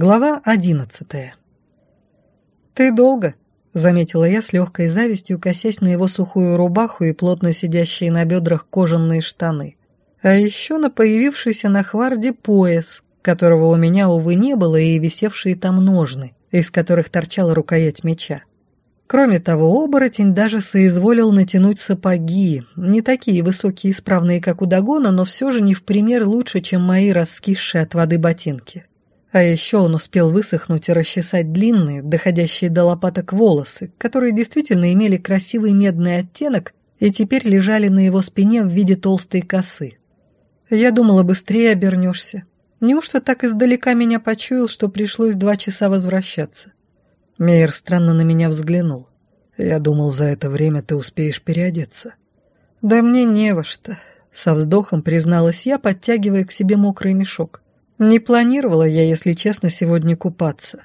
Глава одиннадцатая. «Ты долго?» — заметила я с легкой завистью, косясь на его сухую рубаху и плотно сидящие на бедрах кожаные штаны. А еще на появившийся на хварде пояс, которого у меня, увы, не было, и висевшие там ножны, из которых торчала рукоять меча. Кроме того, оборотень даже соизволил натянуть сапоги, не такие высокие и справные, как у Дагона, но все же не в пример лучше, чем мои раскисшие от воды ботинки. А еще он успел высохнуть и расчесать длинные, доходящие до лопаток волосы, которые действительно имели красивый медный оттенок и теперь лежали на его спине в виде толстой косы. Я думала, быстрее обернешься. Неужто так издалека меня почуял, что пришлось два часа возвращаться? Мейер странно на меня взглянул. Я думал, за это время ты успеешь переодеться. Да мне не во что, со вздохом призналась я, подтягивая к себе мокрый мешок. Не планировала я, если честно, сегодня купаться.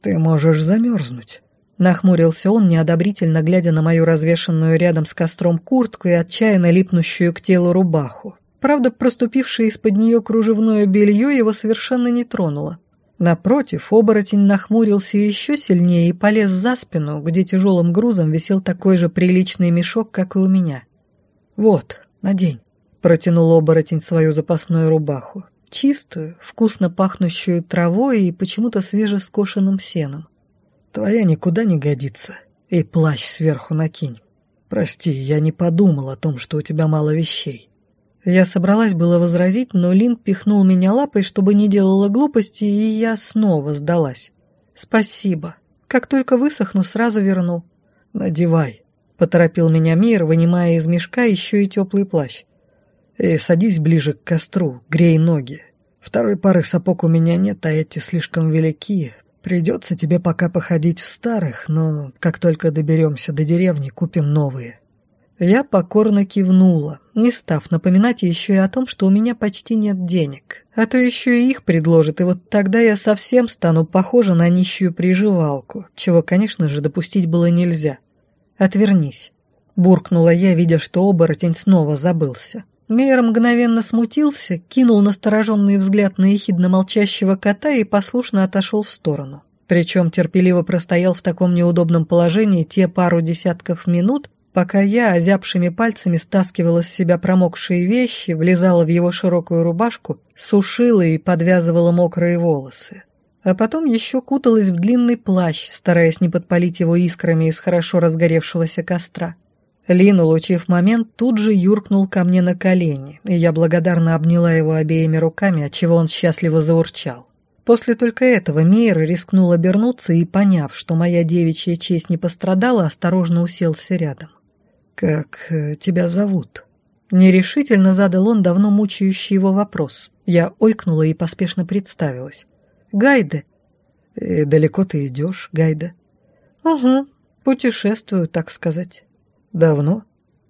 Ты можешь замерзнуть. Нахмурился он, неодобрительно глядя на мою развешенную рядом с костром куртку и отчаянно липнущую к телу рубаху. Правда, проступившее из-под нее кружевное белье его совершенно не тронуло. Напротив, оборотень нахмурился еще сильнее и полез за спину, где тяжелым грузом висел такой же приличный мешок, как и у меня. «Вот, надень», — протянул оборотень свою запасную рубаху чистую, вкусно пахнущую травой и почему-то свежескошенным сеном. «Твоя никуда не годится, и плащ сверху накинь. Прости, я не подумал о том, что у тебя мало вещей». Я собралась было возразить, но Лин пихнул меня лапой, чтобы не делала глупости, и я снова сдалась. «Спасибо. Как только высохну, сразу верну». «Надевай», — поторопил меня Мир, вынимая из мешка еще и теплый плащ. И садись ближе к костру, грей ноги. Второй пары сапог у меня нет, а эти слишком велики. Придется тебе пока походить в старых, но как только доберемся до деревни, купим новые». Я покорно кивнула, не став напоминать еще и о том, что у меня почти нет денег. А то еще и их предложат, и вот тогда я совсем стану похожа на нищую приживалку, чего, конечно же, допустить было нельзя. «Отвернись», — буркнула я, видя, что оборотень снова забылся. Мейер мгновенно смутился, кинул настороженный взгляд на ехидно молчащего кота и послушно отошел в сторону. Причем терпеливо простоял в таком неудобном положении те пару десятков минут, пока я озябшими пальцами стаскивала с себя промокшие вещи, влезала в его широкую рубашку, сушила и подвязывала мокрые волосы. А потом еще куталась в длинный плащ, стараясь не подпалить его искрами из хорошо разгоревшегося костра. Лин, улучив момент, тут же юркнул ко мне на колени, и я благодарно обняла его обеими руками, отчего он счастливо заурчал. После только этого Мейер рискнул обернуться и, поняв, что моя девичья честь не пострадала, осторожно уселся рядом. «Как э, тебя зовут?» Нерешительно задал он давно мучающий его вопрос. Я ойкнула и поспешно представилась. «Гайде». «И далеко ты идешь, Гайде?» «Угу, путешествую, так сказать». «Давно?»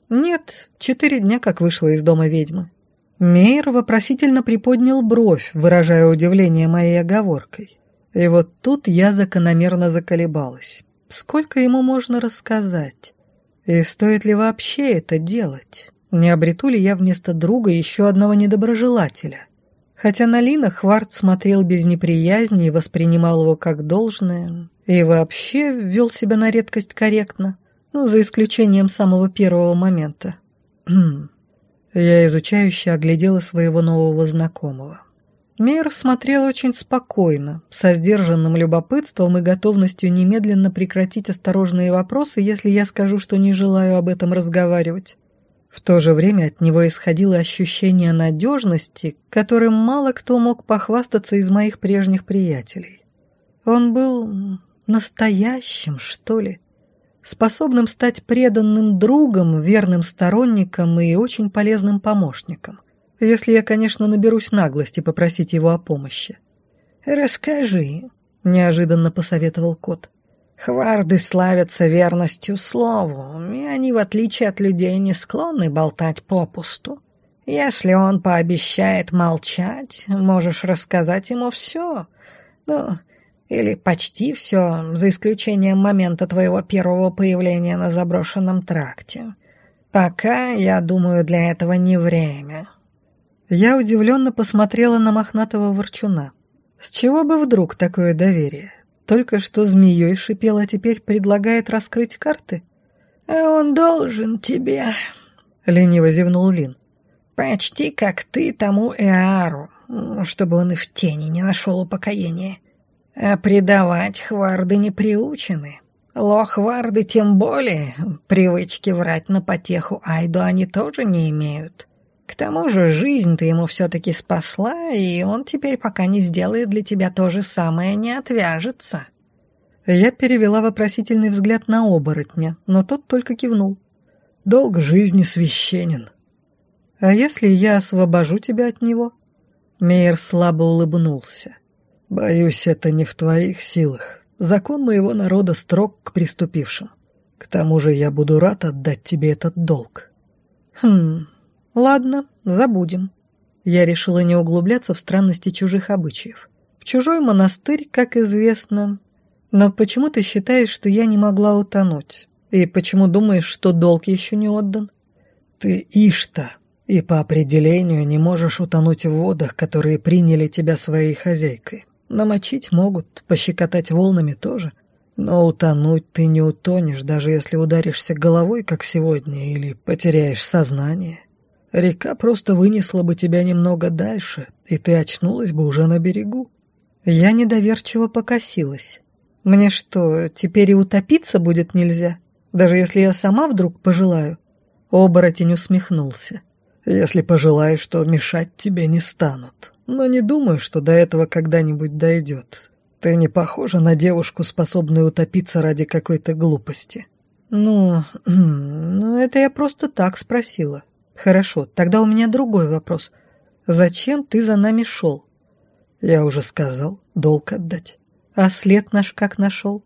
«Нет, четыре дня, как вышла из дома ведьмы». Мейер вопросительно приподнял бровь, выражая удивление моей оговоркой. И вот тут я закономерно заколебалась. Сколько ему можно рассказать? И стоит ли вообще это делать? Не обрету ли я вместо друга еще одного недоброжелателя? Хотя на Лина Хварт смотрел без неприязни и воспринимал его как должное, и вообще вел себя на редкость корректно. Ну, за исключением самого первого момента. Я изучающе оглядела своего нового знакомого. Мейер смотрел очень спокойно, со сдержанным любопытством и готовностью немедленно прекратить осторожные вопросы, если я скажу, что не желаю об этом разговаривать. В то же время от него исходило ощущение надежности, которым мало кто мог похвастаться из моих прежних приятелей. Он был настоящим, что ли способным стать преданным другом, верным сторонником и очень полезным помощником. Если я, конечно, наберусь наглости попросить его о помощи. «Расскажи», — неожиданно посоветовал кот. «Хварды славятся верностью слову, и они, в отличие от людей, не склонны болтать попусту. Если он пообещает молчать, можешь рассказать ему все. Ну, или почти все, за исключением момента твоего первого появления на заброшенном тракте. Пока, я думаю, для этого не время». Я удивленно посмотрела на мохнатого ворчуна. С чего бы вдруг такое доверие? Только что змеей шипел, а теперь предлагает раскрыть карты? А он должен тебе, — лениво зевнул Лин. Почти как ты тому Эару, чтобы он и в тени не нашел упокоения. А предавать хварды не приучены. Лохварды тем более, привычки врать на потеху Айду они тоже не имеют. К тому же жизнь ты ему все-таки спасла, и он теперь пока не сделает для тебя то же самое, не отвяжется. Я перевела вопросительный взгляд на оборотня, но тот только кивнул. «Долг жизни священен». «А если я освобожу тебя от него?» Мейер слабо улыбнулся. «Боюсь, это не в твоих силах. Закон моего народа строг к приступившим. К тому же я буду рад отдать тебе этот долг». «Хм, ладно, забудем». Я решила не углубляться в странности чужих обычаев. В чужой монастырь, как известно. Но почему ты считаешь, что я не могла утонуть? И почему думаешь, что долг еще не отдан? Ты Ишта, и по определению не можешь утонуть в водах, которые приняли тебя своей хозяйкой. Намочить могут, пощекотать волнами тоже. Но утонуть ты не утонешь, даже если ударишься головой, как сегодня, или потеряешь сознание. Река просто вынесла бы тебя немного дальше, и ты очнулась бы уже на берегу. Я недоверчиво покосилась. Мне что, теперь и утопиться будет нельзя? Даже если я сама вдруг пожелаю?» Оборотень усмехнулся. «Если пожелаешь, то мешать тебе не станут но не думаю, что до этого когда-нибудь дойдет. Ты не похожа на девушку, способную утопиться ради какой-то глупости». «Ну, ну, это я просто так спросила. Хорошо, тогда у меня другой вопрос. Зачем ты за нами шел?» «Я уже сказал, долг отдать». «А след наш как нашел?»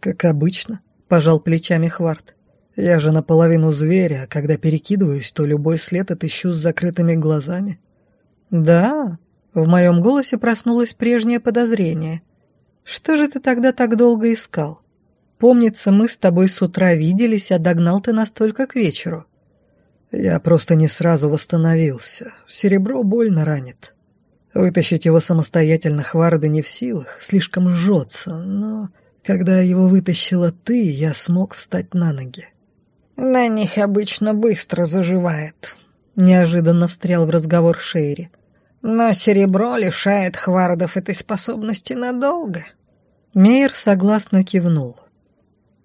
«Как обычно», — пожал плечами Хварт. «Я же наполовину зверя, а когда перекидываюсь, то любой след отыщу с закрытыми глазами». «Да?» В моем голосе проснулось прежнее подозрение. «Что же ты тогда так долго искал? Помнится, мы с тобой с утра виделись, а догнал ты нас только к вечеру». «Я просто не сразу восстановился. Серебро больно ранит. Вытащить его самостоятельно Хварда не в силах, слишком жжется, но когда его вытащила ты, я смог встать на ноги». «На них обычно быстро заживает», — неожиданно встрял в разговор Шейри. Но серебро лишает хвардов этой способности надолго. Мейер согласно кивнул.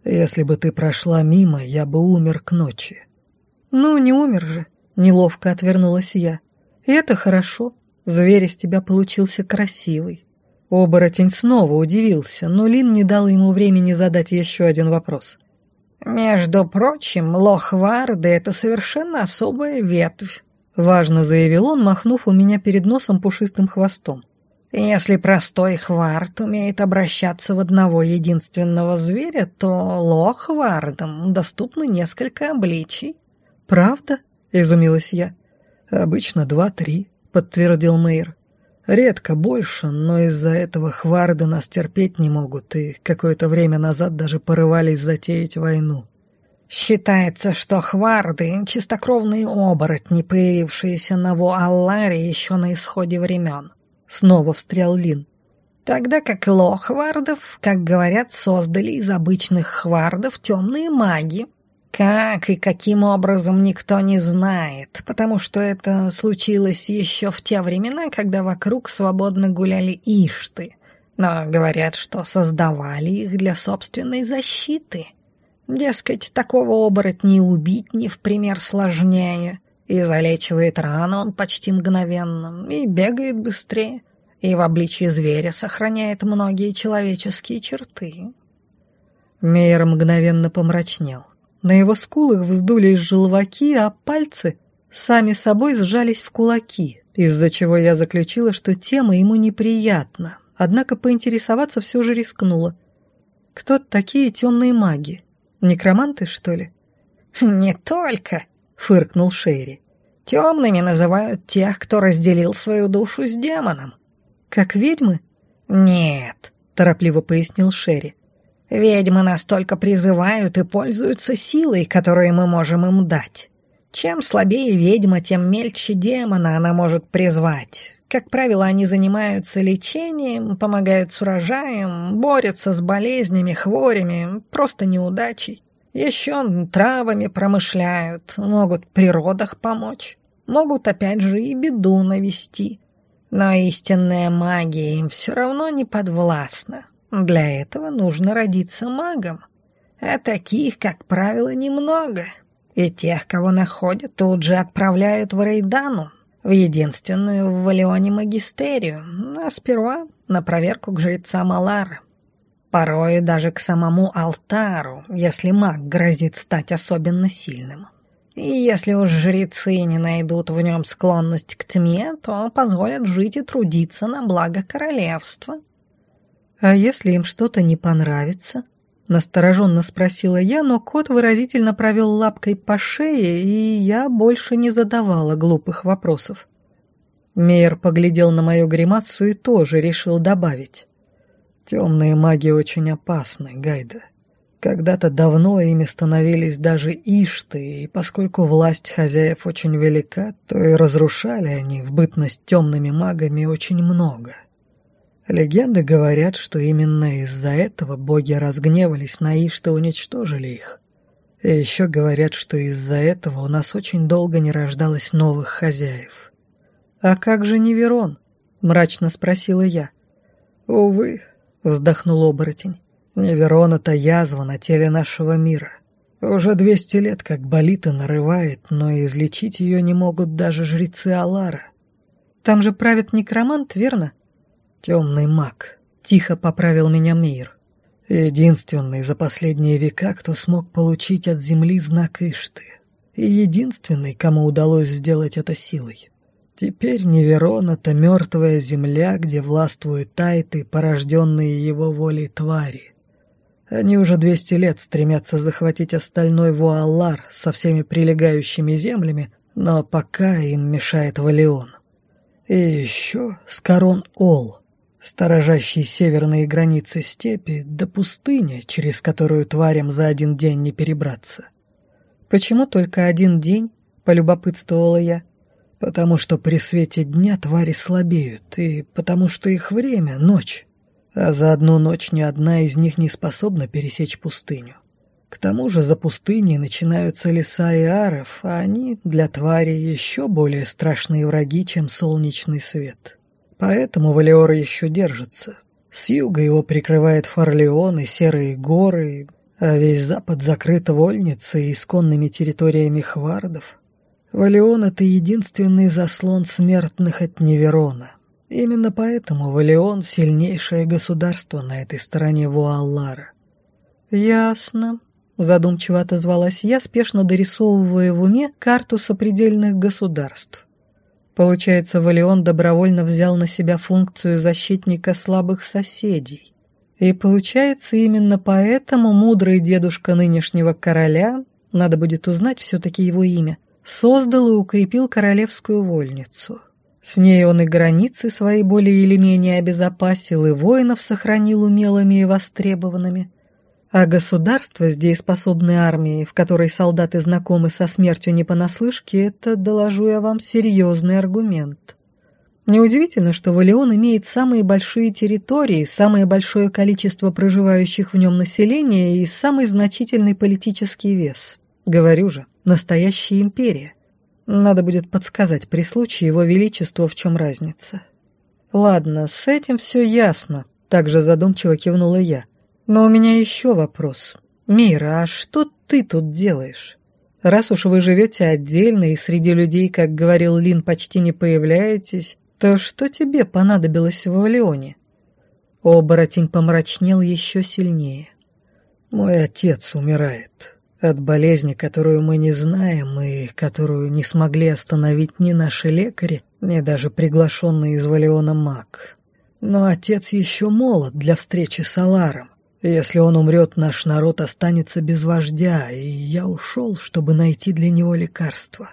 «Если бы ты прошла мимо, я бы умер к ночи». «Ну, не умер же», — неловко отвернулась я. «И это хорошо. Зверь из тебя получился красивый». Оборотень снова удивился, но Лин не дал ему времени задать еще один вопрос. «Между прочим, лохварды — это совершенно особая ветвь. — важно заявил он, махнув у меня перед носом пушистым хвостом. «Если простой хвард умеет обращаться в одного единственного зверя, то лохвардам доступны несколько обличий». «Правда?» — изумилась я. «Обычно два-три», — подтвердил Мэйр. «Редко больше, но из-за этого хварды нас терпеть не могут и какое-то время назад даже порывались затеять войну». Считается, что хварды — чистокровные оборотни, появившиеся на Вуалларе еще на исходе времен. Снова встрял Лин. Тогда как лохвардов, как говорят, создали из обычных хвардов темные маги. Как и каким образом никто не знает, потому что это случилось еще в те времена, когда вокруг свободно гуляли ишты. Но говорят, что создавали их для собственной защиты. Дескать, такого оборотня убить не в пример сложнее. И залечивает рану он почти мгновенно, и бегает быстрее, и в обличье зверя сохраняет многие человеческие черты. Мейер мгновенно помрачнел. На его скулах вздулись желваки, а пальцы сами собой сжались в кулаки, из-за чего я заключила, что тема ему неприятна, однако поинтересоваться все же рискнула. Кто такие темные маги? Некроманты, что ли?» «Не только», — фыркнул Шерри. «Темными называют тех, кто разделил свою душу с демоном». «Как ведьмы?» «Нет», — торопливо пояснил Шерри. «Ведьмы настолько призывают и пользуются силой, которую мы можем им дать. Чем слабее ведьма, тем мельче демона она может призвать. Как правило, они занимаются лечением, помогают с урожаем, борются с болезнями, хворями, просто неудачей. Еще травами промышляют, могут при родах помочь. Могут опять же и беду навести. Но истинная магия им все равно не подвластна. Для этого нужно родиться магом. А таких, как правило, немного. И тех, кого находят, тут же отправляют в Рейдану, в единственную в Валионе магистерию, а сперва на проверку к жрецам Алары. Порой даже к самому алтару, если маг грозит стать особенно сильным. И если уж жрецы не найдут в нем склонность к тьме, то позволят жить и трудиться на благо королевства. А если им что-то не понравится? Настороженно спросила я, но кот выразительно провел лапкой по шее, и я больше не задавала глупых вопросов. Мейер поглядел на мою гримасу и тоже решил добавить. «Темные маги очень опасны, Гайда. Когда-то давно ими становились даже ишты, и поскольку власть хозяев очень велика, то и разрушали они в бытность темными магами очень много. Легенды говорят, что именно из-за этого боги разгневались на ишты и уничтожили их. И еще говорят, что из-за этого у нас очень долго не рождалось новых хозяев. «А как же Неверон?» — мрачно спросила я. «Увы», — вздохнул оборотень. Неверон — это язва на теле нашего мира. Уже двести лет как болит и нарывает, но излечить ее не могут даже жрецы Алара. Там же правит некромант, верно? Темный маг. Тихо поправил меня Мир. Единственный за последние века, кто смог получить от земли знак Ишты. И единственный, кому удалось сделать это силой. Теперь Неверон — это мертвая земля, где властвуют тайты, порожденные его волей твари. Они уже 200 лет стремятся захватить остальной Вуаллар со всеми прилегающими землями, но пока им мешает Валион. И еще Скорон-Ол, сторожащий северные границы степи, до пустыни, через которую тварям за один день не перебраться. «Почему только один день?» — полюбопытствовала я. «Потому что при свете дня твари слабеют, и потому что их время — ночь а за одну ночь ни одна из них не способна пересечь пустыню. К тому же за пустыней начинаются леса и аров, а они для твари еще более страшные враги, чем солнечный свет. Поэтому Валиор еще держится. С юга его прикрывает Форлеон и серые горы, а весь запад закрыт вольницей и исконными территориями хвардов. Валион — это единственный заслон смертных от Неверона. Именно поэтому Валион — сильнейшее государство на этой стороне Вуаллара. «Ясно», — задумчиво отозвалась я, спешно дорисовывая в уме карту сопредельных государств. Получается, Валион добровольно взял на себя функцию защитника слабых соседей. И получается, именно поэтому мудрый дедушка нынешнего короля, надо будет узнать все-таки его имя, создал и укрепил королевскую вольницу. С ней он и границы свои более или менее обезопасил, и воинов сохранил умелыми и востребованными. А государство с дееспособной армией, в которой солдаты знакомы со смертью не понаслышке, это, доложу я вам, серьезный аргумент. Неудивительно, что Валион имеет самые большие территории, самое большое количество проживающих в нем населения и самый значительный политический вес. Говорю же, настоящая империя. Надо будет подсказать при случае его величеству, в чем разница. Ладно, с этим все ясно, также задумчиво кивнула я. Но у меня еще вопрос. Мира, а что ты тут делаешь? Раз уж вы живете отдельно и среди людей, как говорил Лин, почти не появляетесь, то что тебе понадобилось в Валионе? Оборотень помрачнел еще сильнее. Мой отец умирает. От болезни, которую мы не знаем и которую не смогли остановить ни наши лекари, ни даже приглашенный из Валиона маг. Но отец еще молод для встречи с Аларом. Если он умрет, наш народ останется без вождя, и я ушел, чтобы найти для него лекарство.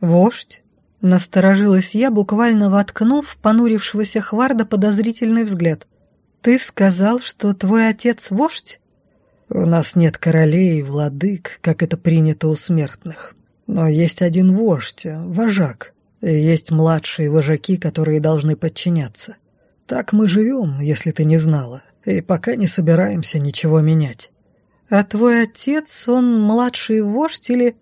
Вождь? Насторожилась я, буквально воткнув понурившегося Хварда подозрительный взгляд. «Ты сказал, что твой отец вождь?» У нас нет королей и владык, как это принято у смертных. Но есть один вождь, вожак, И есть младшие вожаки, которые должны подчиняться. Так мы живем, если ты не знала, и пока не собираемся ничего менять. А твой отец, он младший вождь или...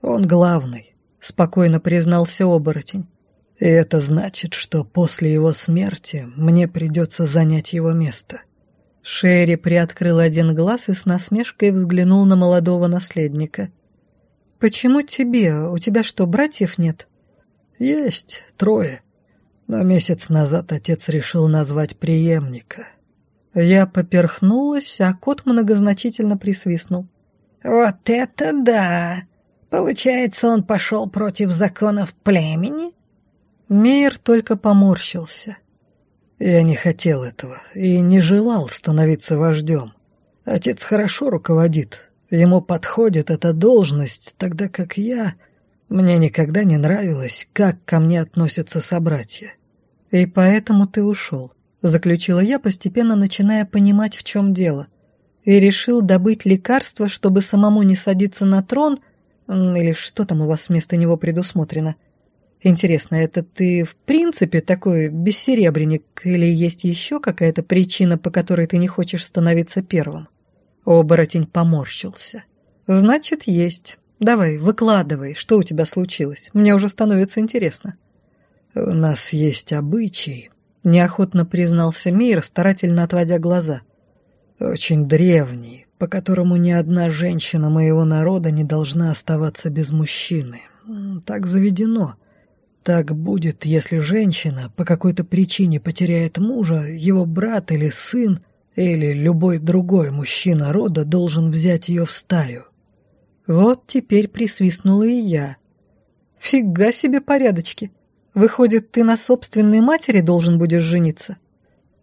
Он главный, спокойно признался оборотень. И это значит, что после его смерти мне придется занять его место. Шерри приоткрыл один глаз и с насмешкой взглянул на молодого наследника. «Почему тебе? У тебя что, братьев нет?» «Есть, трое. Но месяц назад отец решил назвать преемника». Я поперхнулась, а кот многозначительно присвистнул. «Вот это да! Получается, он пошел против законов племени?» Мейер только поморщился. Я не хотел этого и не желал становиться вождем. Отец хорошо руководит, ему подходит эта должность, тогда как я... Мне никогда не нравилось, как ко мне относятся собратья. И поэтому ты ушел, заключила я, постепенно начиная понимать, в чем дело. И решил добыть лекарство, чтобы самому не садиться на трон, или что там у вас вместо него предусмотрено — Интересно, это ты в принципе такой бессеребренник или есть еще какая-то причина, по которой ты не хочешь становиться первым?» Оборотень поморщился. «Значит, есть. Давай, выкладывай, что у тебя случилось. Мне уже становится интересно». «У нас есть обычай», — неохотно признался Мейр, старательно отводя глаза. «Очень древний, по которому ни одна женщина моего народа не должна оставаться без мужчины. Так заведено». Так будет, если женщина по какой-то причине потеряет мужа, его брат или сын, или любой другой мужчина рода должен взять ее в стаю. Вот теперь присвистнула и я. Фига себе порядочки. Выходит, ты на собственной матери должен будешь жениться?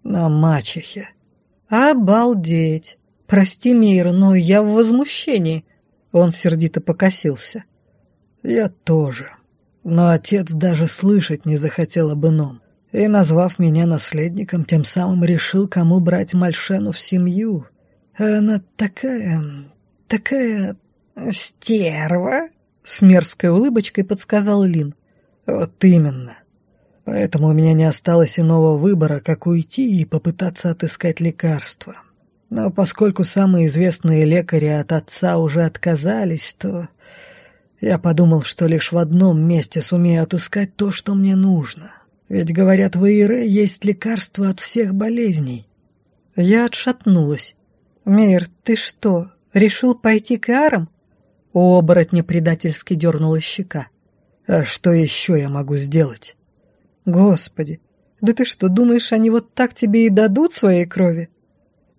На мачехе. Обалдеть. Прости, Мейр, но я в возмущении. Он сердито покосился. Я тоже. Но отец даже слышать не захотел об ином. И, назвав меня наследником, тем самым решил, кому брать Мальшену в семью. Она такая... такая... «Стерва?» — с мерзкой улыбочкой подсказал Лин. «Вот именно. Поэтому у меня не осталось иного выбора, как уйти и попытаться отыскать лекарства. Но поскольку самые известные лекари от отца уже отказались, то я подумал, что лишь в одном месте сумею отыскать то, что мне нужно. Ведь, говорят, в Ире есть лекарство от всех болезней. Я отшатнулась. «Мейер, ты что, решил пойти к Иарам?» У оборотня предательски дернула щека. «А что еще я могу сделать?» «Господи, да ты что, думаешь, они вот так тебе и дадут своей крови?»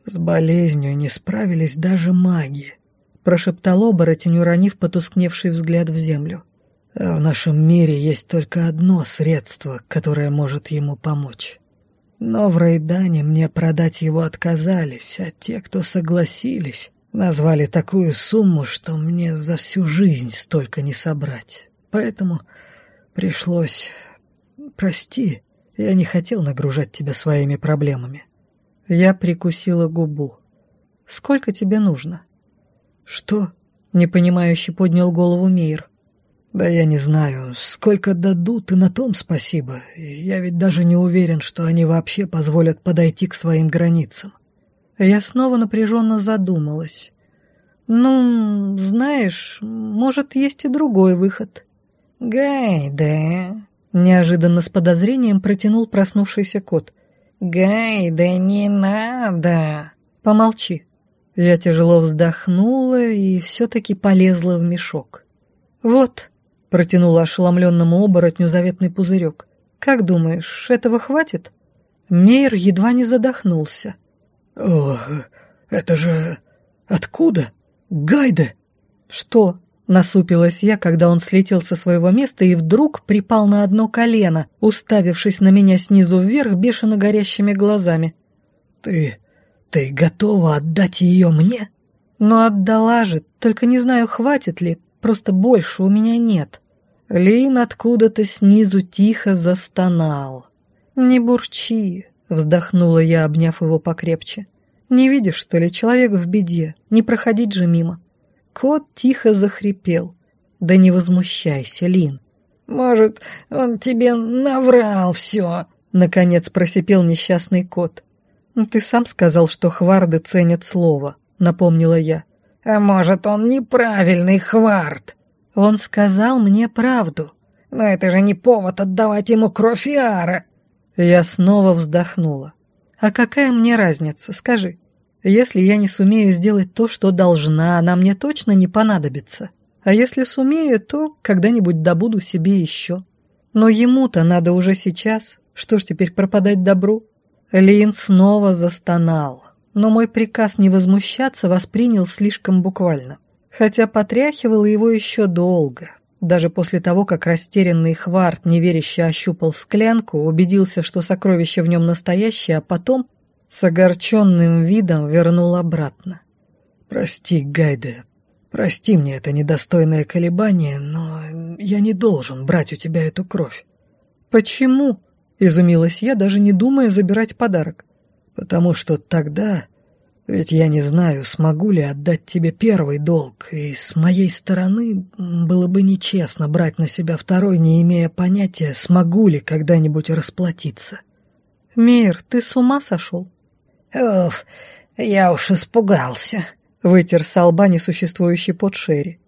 С болезнью не справились даже маги прошептал оборотень, уронив потускневший взгляд в землю. А в нашем мире есть только одно средство, которое может ему помочь. Но в Рейдане мне продать его отказались, а те, кто согласились, назвали такую сумму, что мне за всю жизнь столько не собрать. Поэтому пришлось... Прости, я не хотел нагружать тебя своими проблемами. Я прикусила губу. Сколько тебе нужно? «Что?» — непонимающе поднял голову Мейер. «Да я не знаю, сколько дадут, и на том спасибо. Я ведь даже не уверен, что они вообще позволят подойти к своим границам». Я снова напряженно задумалась. «Ну, знаешь, может, есть и другой выход». «Гайде!» — неожиданно с подозрением протянул проснувшийся кот. «Гайде, не надо!» «Помолчи», я тяжело вздохнула и все-таки полезла в мешок. «Вот», — протянула ошеломленному оборотню заветный пузырек. «Как думаешь, этого хватит?» Мейер едва не задохнулся. «Ох, это же... откуда? Гайде?» «Что?» — насупилась я, когда он слетел со своего места и вдруг припал на одно колено, уставившись на меня снизу вверх бешено горящими глазами. «Ты «Ты готова отдать ее мне?» «Ну, отдала же, только не знаю, хватит ли, просто больше у меня нет». Лин откуда-то снизу тихо застонал. «Не бурчи», — вздохнула я, обняв его покрепче. «Не видишь, что ли, человек в беде, не проходить же мимо». Кот тихо захрипел. «Да не возмущайся, Лин. Может, он тебе наврал все?» Наконец просипел несчастный кот. «Ну, «Ты сам сказал, что хварды ценят слово», — напомнила я. «А может, он неправильный хвард?» «Он сказал мне правду». «Но это же не повод отдавать ему кровь Иара». Я снова вздохнула. «А какая мне разница, скажи? Если я не сумею сделать то, что должна, она мне точно не понадобится. А если сумею, то когда-нибудь добуду себе еще. Но ему-то надо уже сейчас. Что ж теперь пропадать добру?» Лин снова застонал, но мой приказ не возмущаться воспринял слишком буквально. Хотя потряхивало его еще долго. Даже после того, как растерянный Хварт неверяще ощупал склянку, убедился, что сокровище в нем настоящее, а потом с огорченным видом вернул обратно. «Прости, Гайде, прости мне это недостойное колебание, но я не должен брать у тебя эту кровь». «Почему?» — изумилась я, даже не думая забирать подарок. «Потому что тогда ведь я не знаю, смогу ли отдать тебе первый долг, и с моей стороны было бы нечестно брать на себя второй, не имея понятия, смогу ли когда-нибудь расплатиться. «Мир, ты с ума сошел?» «Уф, я уж испугался», — вытер с лба несуществующий под Шерри.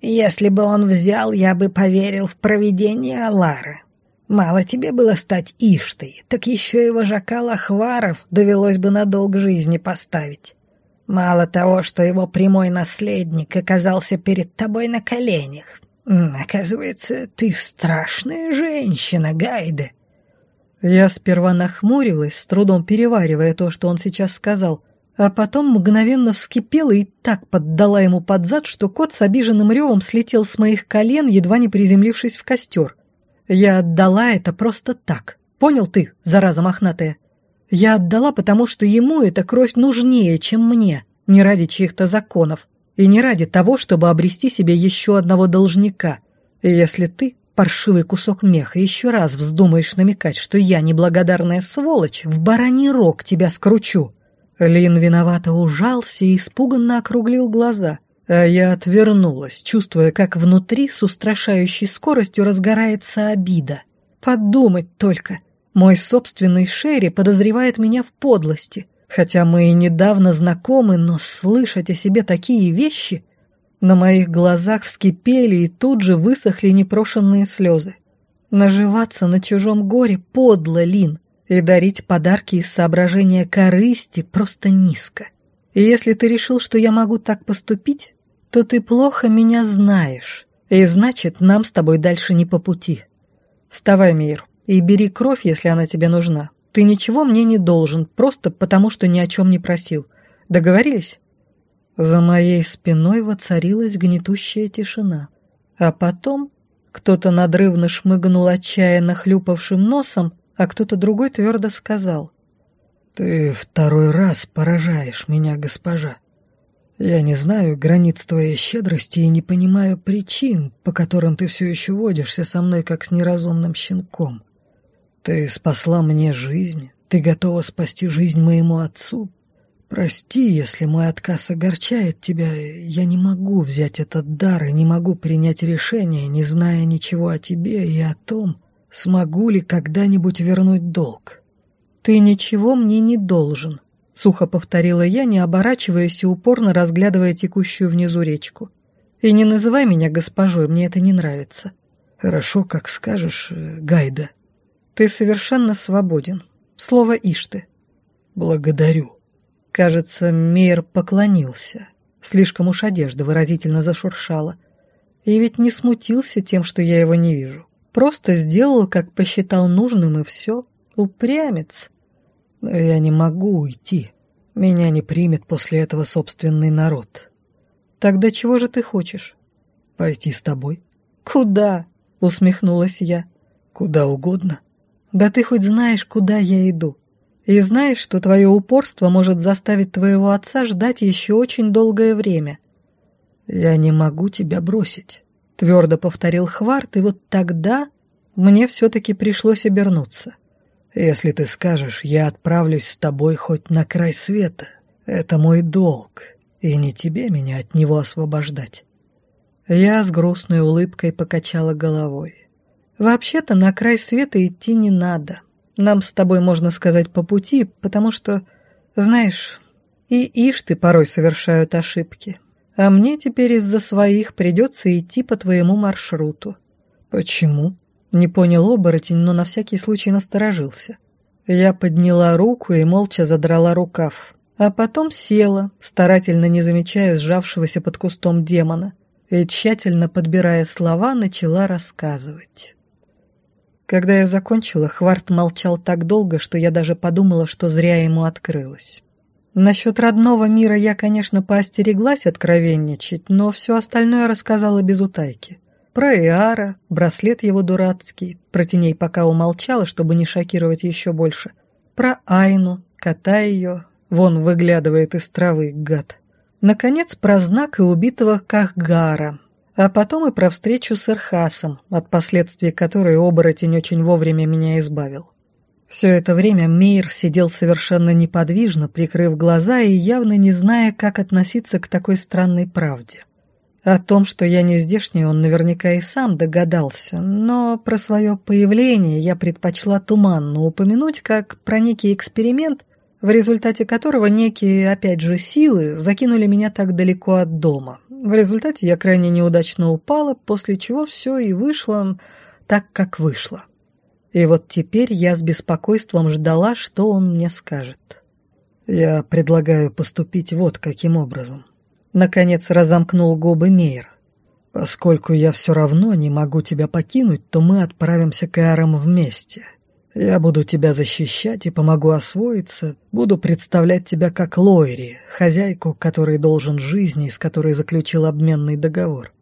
«Если бы он взял, я бы поверил в провидение Алары. Мало тебе было стать Иштой, так еще и вожака Лохваров довелось бы на долг жизни поставить. Мало того, что его прямой наследник оказался перед тобой на коленях. Оказывается, ты страшная женщина, Гайде. Я сперва нахмурилась, с трудом переваривая то, что он сейчас сказал, а потом мгновенно вскипела и так поддала ему под зад, что кот с обиженным ревом слетел с моих колен, едва не приземлившись в костер. Я отдала это просто так. Понял ты, зараза мохнатая? Я отдала, потому что ему эта кровь нужнее, чем мне, не ради чьих-то законов, и не ради того, чтобы обрести себе еще одного должника. И если ты, паршивый кусок меха, еще раз вздумаешь намекать, что я неблагодарная сволочь, в бараний рог тебя скручу». Лин виновато ужался и испуганно округлил глаза – а я отвернулась, чувствуя, как внутри с устрашающей скоростью разгорается обида. Подумать только. Мой собственный Шерри подозревает меня в подлости. Хотя мы и недавно знакомы, но слышать о себе такие вещи... На моих глазах вскипели и тут же высохли непрошенные слезы. Наживаться на чужом горе подло, Лин, и дарить подарки из соображения корысти просто низко. И если ты решил, что я могу так поступить, то ты плохо меня знаешь, и значит, нам с тобой дальше не по пути. Вставай, Мир, и бери кровь, если она тебе нужна. Ты ничего мне не должен, просто потому что ни о чем не просил. Договорились?» За моей спиной воцарилась гнетущая тишина. А потом кто-то надрывно шмыгнул отчаянно хлюпавшим носом, а кто-то другой твердо сказал. «Ты второй раз поражаешь меня, госпожа. Я не знаю границ твоей щедрости и не понимаю причин, по которым ты все еще водишься со мной, как с неразумным щенком. Ты спасла мне жизнь, ты готова спасти жизнь моему отцу. Прости, если мой отказ огорчает тебя, я не могу взять этот дар и не могу принять решение, не зная ничего о тебе и о том, смогу ли когда-нибудь вернуть долг. Ты ничего мне не должен, сухо повторила я, не оборачиваясь и упорно разглядывая текущую внизу речку. «И не называй меня госпожой, мне это не нравится». «Хорошо, как скажешь, э, Гайда». «Ты совершенно свободен. Слово Ишты». «Благодарю». Кажется, Мейер поклонился. Слишком уж одежда выразительно зашуршала. И ведь не смутился тем, что я его не вижу. Просто сделал, как посчитал нужным, и все. Упрямец. Но я не могу уйти. Меня не примет после этого собственный народ. Тогда чего же ты хочешь? Пойти с тобой. Куда? Усмехнулась я. Куда угодно. Да ты хоть знаешь, куда я иду. И знаешь, что твое упорство может заставить твоего отца ждать еще очень долгое время. Я не могу тебя бросить, твердо повторил Хварт, и вот тогда мне все-таки пришлось обернуться. Если ты скажешь, я отправлюсь с тобой хоть на край света, это мой долг, и не тебе меня от него освобождать». Я с грустной улыбкой покачала головой. Вообще-то на край света идти не надо. Нам с тобой, можно сказать, по пути, потому что, знаешь, и ишь ты порой совершают ошибки. А мне теперь из-за своих придется идти по твоему маршруту». «Почему?» Не понял оборотень, но на всякий случай насторожился. Я подняла руку и молча задрала рукав, а потом села, старательно не замечая сжавшегося под кустом демона, и, тщательно подбирая слова, начала рассказывать. Когда я закончила, Хварт молчал так долго, что я даже подумала, что зря ему открылось. Насчет родного мира я, конечно, поостереглась откровенничать, но все остальное рассказала без утайки. Про Иара, браслет его дурацкий, про теней пока умолчала, чтобы не шокировать еще больше. Про Айну, кота ее, вон выглядывает из травы, гад. Наконец, про знак и убитого Кахгара, а потом и про встречу с Ирхасом, от последствий которой оборотень очень вовремя меня избавил. Все это время Мейер сидел совершенно неподвижно, прикрыв глаза и явно не зная, как относиться к такой странной правде. О том, что я не здешний, он наверняка и сам догадался, но про свое появление я предпочла туманно упомянуть, как про некий эксперимент, в результате которого некие, опять же, силы закинули меня так далеко от дома. В результате я крайне неудачно упала, после чего все и вышло так, как вышло. И вот теперь я с беспокойством ждала, что он мне скажет. «Я предлагаю поступить вот каким образом», Наконец разомкнул губы Мейер. «Поскольку я все равно не могу тебя покинуть, то мы отправимся к Арам вместе. Я буду тебя защищать и помогу освоиться, буду представлять тебя как Лойри, хозяйку, которой должен жизни с которой заключил обменный договор.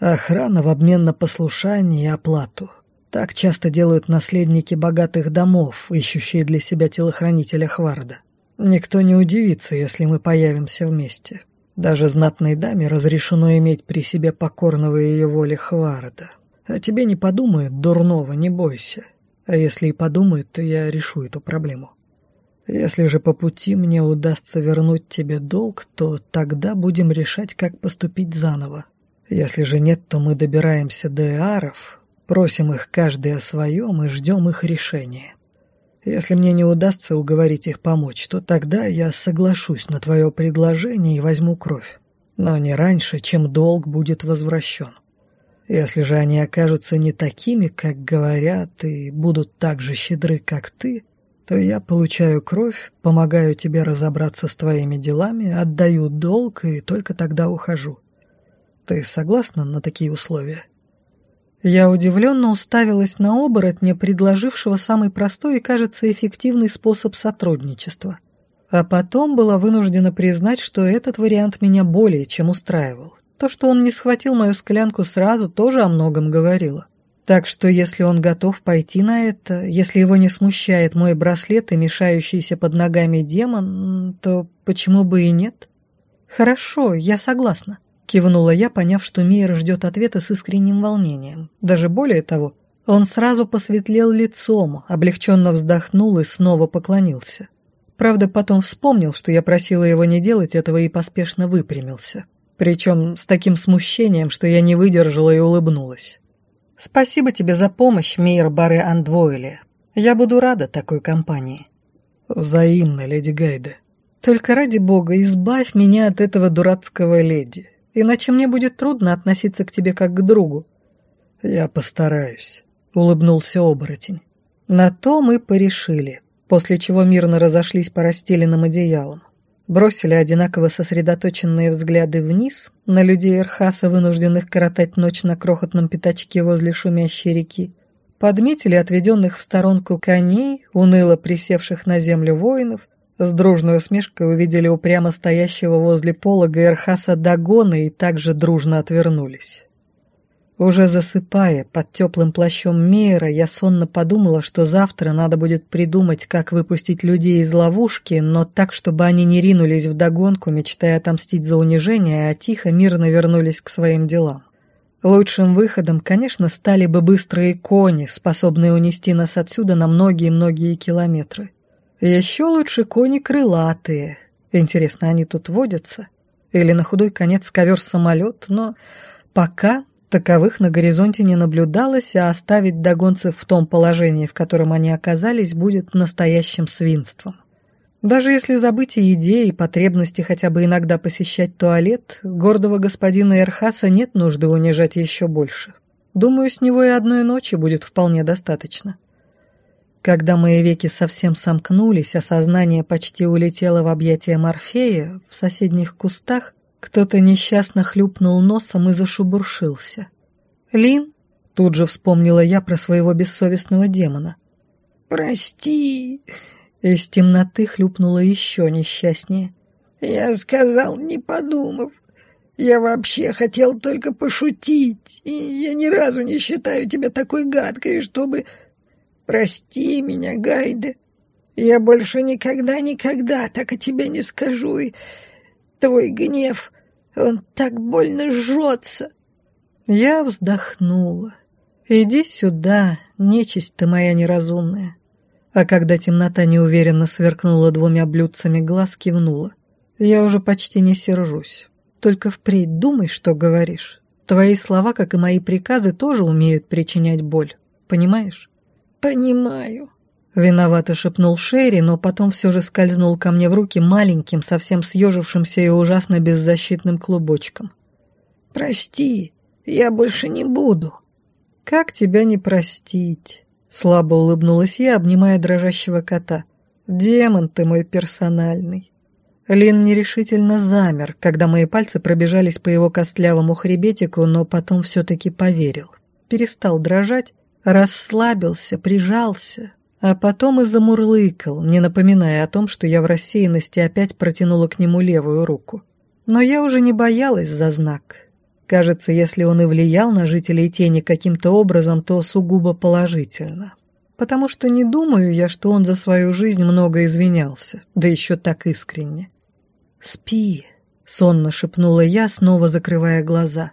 Охрана в обмен на послушание и оплату. Так часто делают наследники богатых домов, ищущие для себя телохранителя Хварда. Никто не удивится, если мы появимся вместе. Даже знатной даме разрешено иметь при себе покорного ее воле Хварда. А тебе не подумают дурного, не бойся. А если и подумают, то я решу эту проблему. Если же по пути мне удастся вернуть тебе долг, то тогда будем решать, как поступить заново. Если же нет, то мы добираемся до Эаров, просим их каждый о своем и ждем их решения. Если мне не удастся уговорить их помочь, то тогда я соглашусь на твое предложение и возьму кровь. Но не раньше, чем долг будет возвращен. Если же они окажутся не такими, как говорят, и будут так же щедры, как ты, то я получаю кровь, помогаю тебе разобраться с твоими делами, отдаю долг и только тогда ухожу. Ты согласна на такие условия?» Я удивленно уставилась на оборотня, предложившего самый простой и, кажется, эффективный способ сотрудничества. А потом была вынуждена признать, что этот вариант меня более чем устраивал. То, что он не схватил мою склянку сразу, тоже о многом говорило. Так что если он готов пойти на это, если его не смущает мой браслет и мешающийся под ногами демон, то почему бы и нет? Хорошо, я согласна. Кивнула я, поняв, что Мейер ждет ответа с искренним волнением. Даже более того, он сразу посветлел лицом, облегченно вздохнул и снова поклонился. Правда, потом вспомнил, что я просила его не делать этого и поспешно выпрямился. Причем с таким смущением, что я не выдержала и улыбнулась. «Спасибо тебе за помощь, Мейер Баре Андвойле. Я буду рада такой компании». «Взаимно, леди Гайде». «Только ради бога, избавь меня от этого дурацкого леди иначе мне будет трудно относиться к тебе как к другу». «Я постараюсь», — улыбнулся оборотень. На то мы порешили, после чего мирно разошлись по расстеленным одеялам. Бросили одинаково сосредоточенные взгляды вниз на людей Эрхаса, вынужденных коротать ночь на крохотном пятачке возле шумящей реки. Подметили отведенных в сторонку коней, уныло присевших на землю воинов, с дружной усмешкой увидели упрямо стоящего возле пола Гайрхаса Дагона и также дружно отвернулись. Уже засыпая под теплым плащом Мейера, я сонно подумала, что завтра надо будет придумать, как выпустить людей из ловушки, но так, чтобы они не ринулись в догонку, мечтая отомстить за унижение, а тихо, мирно вернулись к своим делам. Лучшим выходом, конечно, стали бы быстрые кони, способные унести нас отсюда на многие-многие километры. Еще лучше кони крылатые. Интересно, они тут водятся? Или на худой конец ковер-самолет? Но пока Таковых на горизонте не наблюдалось, а оставить догонцев в том положении, в котором они оказались, будет настоящим свинством. Даже если забыть и идеи, и потребности хотя бы иногда посещать туалет, гордого господина Эрхаса нет нужды унижать еще больше. Думаю, с него и одной ночи будет вполне достаточно. Когда мои веки совсем сомкнулись, а сознание почти улетело в объятия Морфея, в соседних кустах кто-то несчастно хлюпнул носом и зашубуршился. «Лин?» — тут же вспомнила я про своего бессовестного демона. «Прости!» — из темноты хлюпнула еще несчастнее. «Я сказал, не подумав. Я вообще хотел только пошутить, и я ни разу не считаю тебя такой гадкой, чтобы...» Прости меня, Гайде. Я больше никогда-никогда так о тебе не скажу, и твой гнев, он так больно жжется. Я вздохнула. Иди сюда, нечисть ты моя неразумная. А когда темнота неуверенно сверкнула двумя блюдцами глаз, кивнула. Я уже почти не сержусь. Только впредь думай, что говоришь. Твои слова, как и мои приказы, тоже умеют причинять боль. Понимаешь? «Понимаю», — виновато шепнул Шерри, но потом все же скользнул ко мне в руки маленьким, совсем съежившимся и ужасно беззащитным клубочком. «Прости, я больше не буду». «Как тебя не простить?» — слабо улыбнулась я, обнимая дрожащего кота. «Демон ты мой персональный». Лин нерешительно замер, когда мои пальцы пробежались по его костлявому хребетику, но потом все-таки поверил. Перестал дрожать расслабился, прижался, а потом и замурлыкал, не напоминая о том, что я в рассеянности опять протянула к нему левую руку. Но я уже не боялась за знак. Кажется, если он и влиял на жителей тени каким-то образом, то сугубо положительно. Потому что не думаю я, что он за свою жизнь много извинялся, да еще так искренне. «Спи», — сонно шепнула я, снова закрывая глаза.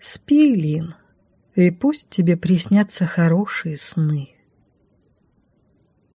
«Спи, Лин, и пусть тебе приснятся хорошие сны.